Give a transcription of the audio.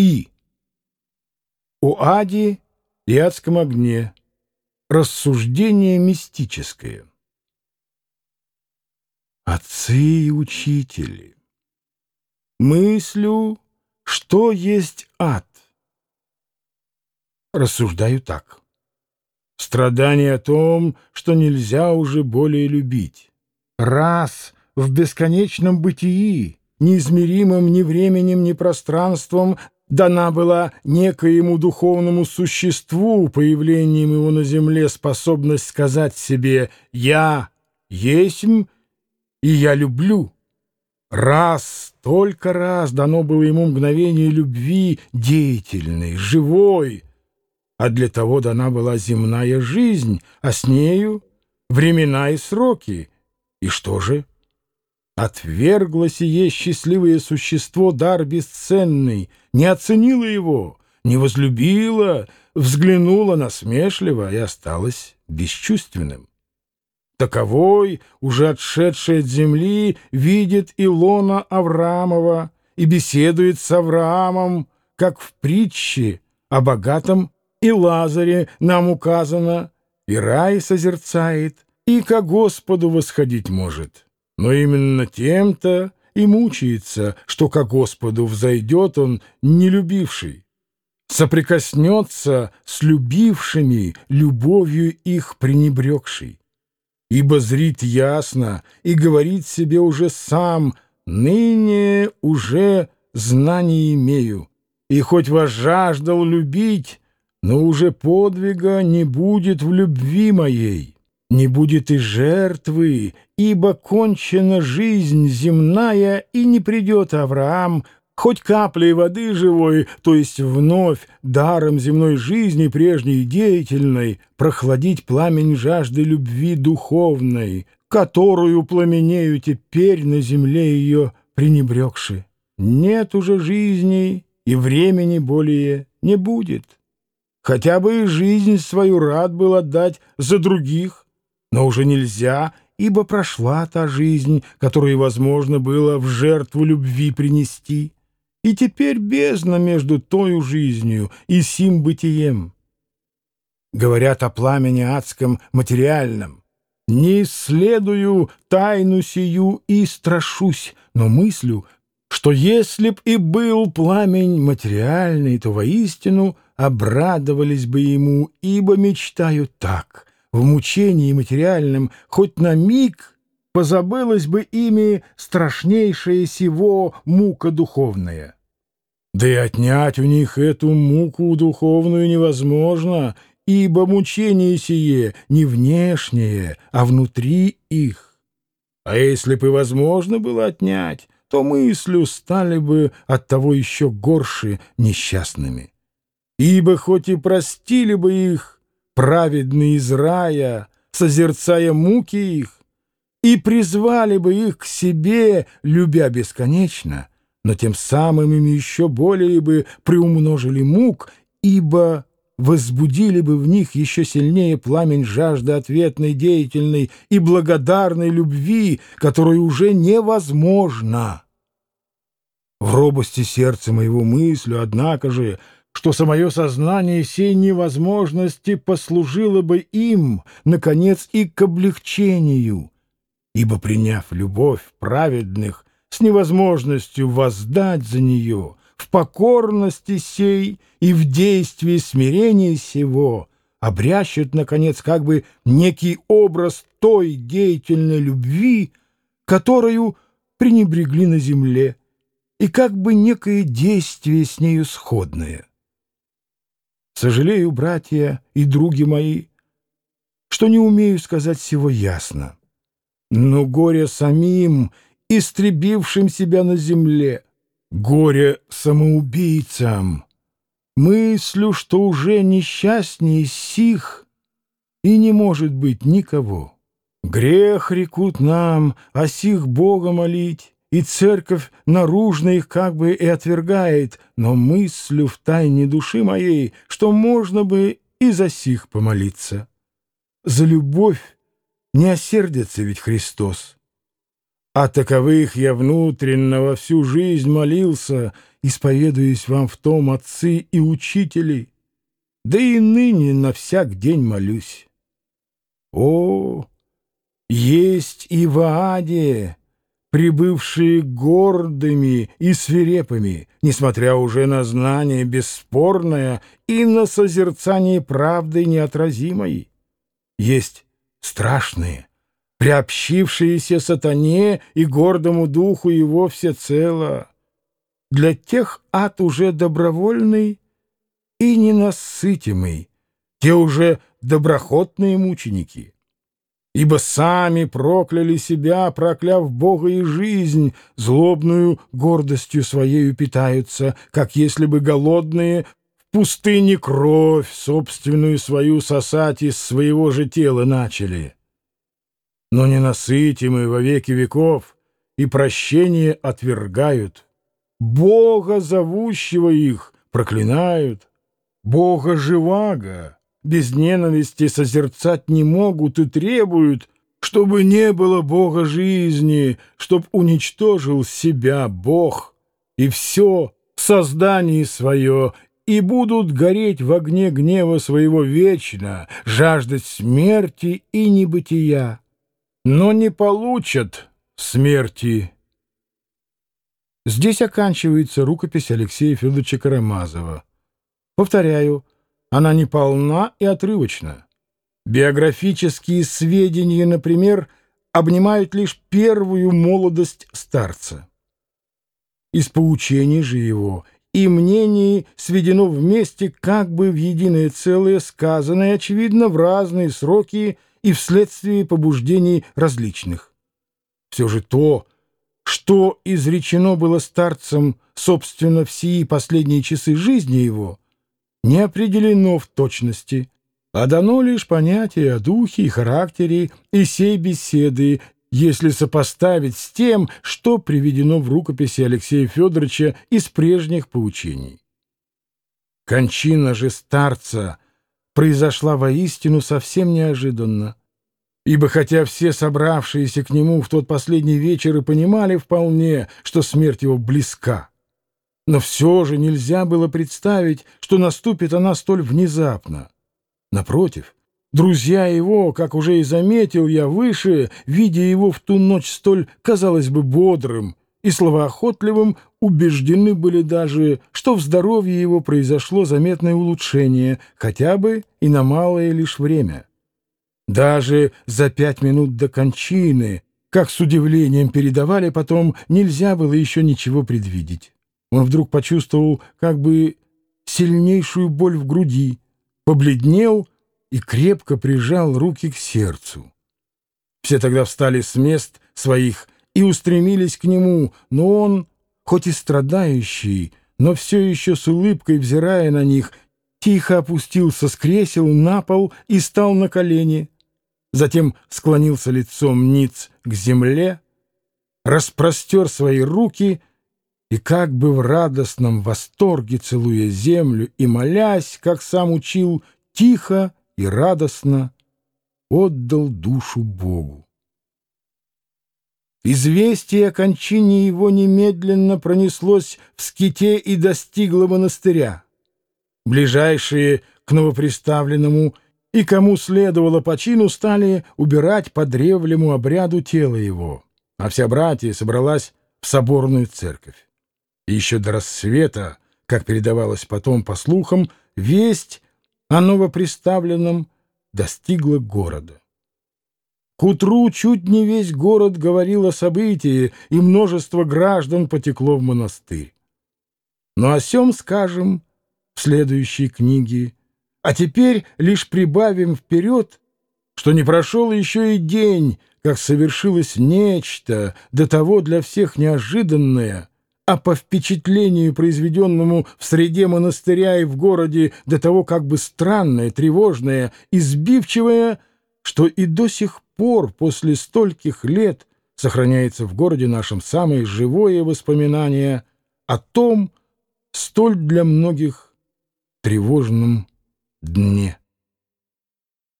И. О аде и адском огне. Рассуждение мистическое. Отцы и учители, мыслю, что есть ад. Рассуждаю так. Страдание о том, что нельзя уже более любить. Раз в бесконечном бытии, неизмеримым ни временем, ни пространством, дана была некоему духовному существу, появлением его на земле, способность сказать себе «Я есмь и я люблю». Раз, только раз дано было ему мгновение любви деятельной, живой, а для того дана была земная жизнь, а с нею времена и сроки. И что же? Отвергло сие счастливое существо дар бесценный, не оценило его, не возлюбило, взглянуло насмешливо и осталось бесчувственным. Таковой, уже отшедший от земли, видит Илона Авраамова и беседует с Авраамом, как в притче о богатом и Лазаре нам указано, и рай созерцает, и ко Господу восходить может. Но именно тем-то и мучается, что ко Господу взойдет он, не любивший, соприкоснется с любившими, любовью их пренебрегший ибо зрит ясно и говорит себе уже сам, ныне уже знание имею, и хоть вас жаждал любить, но уже подвига не будет в любви моей, не будет и жертвы, ибо кончена жизнь земная, и не придет Авраам хоть каплей воды живой, то есть вновь даром земной жизни прежней деятельной, прохладить пламень жажды любви духовной, которую пламенею теперь на земле ее пренебрегши. Нет уже жизни и времени более не будет. Хотя бы и жизнь свою рад был отдать за других, но уже нельзя, ибо прошла та жизнь, которую возможно было в жертву любви принести. И теперь бездна между той жизнью и сим бытием. Говорят о пламени адском материальном. Не исследую тайну сию и страшусь, но мыслю, что если б и был пламень материальный, то воистину обрадовались бы ему, ибо мечтаю так, в мучении материальном, хоть на миг позабылась бы ими страшнейшая сего мука духовная. Да и отнять у них эту муку духовную невозможно, ибо мучение сие не внешнее, а внутри их. А если бы возможно было отнять, то мыслью стали бы от того еще горше несчастными. Ибо хоть и простили бы их праведные из рая, созерцая муки их, и призвали бы их к себе, любя бесконечно, но тем самым им еще более бы приумножили мук, ибо возбудили бы в них еще сильнее пламень жажды ответной, деятельной и благодарной любви, которую уже невозможно. В робости сердца моего мыслю, однако же, что самое сознание сей невозможности послужило бы им, наконец, и к облегчению, ибо, приняв любовь праведных с невозможностью воздать за нее, в покорности сей и в действии смирения сего, обрящут, наконец, как бы некий образ той деятельной любви, которую пренебрегли на земле, и как бы некое действие с нею сходное. Сожалею, братья и други мои, что не умею сказать всего ясно. Но горе самим, истребившим себя на земле, горе самоубийцам, мыслю, что уже несчастнее сих и не может быть никого. Грех рекут нам, а сих Бога молить, и церковь наружно их как бы и отвергает, но мыслю в тайне души моей, что можно бы и за сих помолиться. За любовь не осердится ведь Христос. А таковых я внутренно во всю жизнь молился, исповедуясь вам в том отцы и учители, да и ныне на всяк день молюсь. О, есть и в Аде, прибывшие гордыми и свирепыми, несмотря уже на знание бесспорное и на созерцание правды неотразимой. Есть страшные, приобщившиеся сатане и гордому духу его всецело. Для тех ад уже добровольный и ненасытимый, те уже доброхотные мученики. Ибо сами прокляли себя, прокляв Бога и жизнь, злобную гордостью своею питаются, как если бы голодные в пустыне кровь собственную свою сосать из своего же тела начали но ненасытимы во веки веков и прощение отвергают. Бога, зовущего их, проклинают. Бога живаго, без ненависти созерцать не могут и требуют, чтобы не было Бога жизни, чтоб уничтожил себя Бог и все создание свое, и будут гореть в огне гнева своего вечно, жаждать смерти и небытия но не получат смерти. Здесь оканчивается рукопись Алексея Федоровича Карамазова. Повторяю, она не полна и отрывочна. Биографические сведения, например, обнимают лишь первую молодость старца. Из поучений же его и мнений сведено вместе как бы в единое целое, сказанное, очевидно, в разные сроки и вследствие побуждений различных. Все же то, что изречено было старцем, собственно, в сии последние часы жизни его, не определено в точности, а дано лишь понятие о духе и характере и сей беседы, если сопоставить с тем, что приведено в рукописи Алексея Федоровича из прежних поучений. Кончина же старца — произошла воистину совсем неожиданно. Ибо хотя все собравшиеся к нему в тот последний вечер и понимали вполне, что смерть его близка, но все же нельзя было представить, что наступит она столь внезапно. Напротив, друзья его, как уже и заметил я выше, видя его в ту ночь столь, казалось бы, бодрым, и словоохотливым убеждены были даже, что в здоровье его произошло заметное улучшение, хотя бы и на малое лишь время. Даже за пять минут до кончины, как с удивлением передавали потом, нельзя было еще ничего предвидеть. Он вдруг почувствовал как бы сильнейшую боль в груди, побледнел и крепко прижал руки к сердцу. Все тогда встали с мест своих и устремились к нему, но он, хоть и страдающий, но все еще с улыбкой взирая на них, тихо опустился с кресел на пол и стал на колени. Затем склонился лицом ниц к земле, распростер свои руки и как бы в радостном восторге, целуя землю и молясь, как сам учил, тихо и радостно отдал душу Богу. Известие о кончине его немедленно пронеслось в ските и достигло монастыря. Ближайшие к новоприставленному и кому следовало по чину стали убирать по древнему обряду тело его, а вся братья собралась в соборную церковь. Еще до рассвета, как передавалось потом по слухам, весть о новоприставленном достигла города. К утру чуть не весь город говорил о событии, и множество граждан потекло в монастырь. Но о сем скажем в следующей книге, а теперь лишь прибавим вперед, что не прошел еще и день, как совершилось нечто, до того для всех неожиданное, а по впечатлению, произведенному в среде монастыря и в городе, до того как бы странное, тревожное, избивчивое, что и до сих пор после стольких лет сохраняется в городе нашем самое живое воспоминание о том, столь для многих тревожном дне.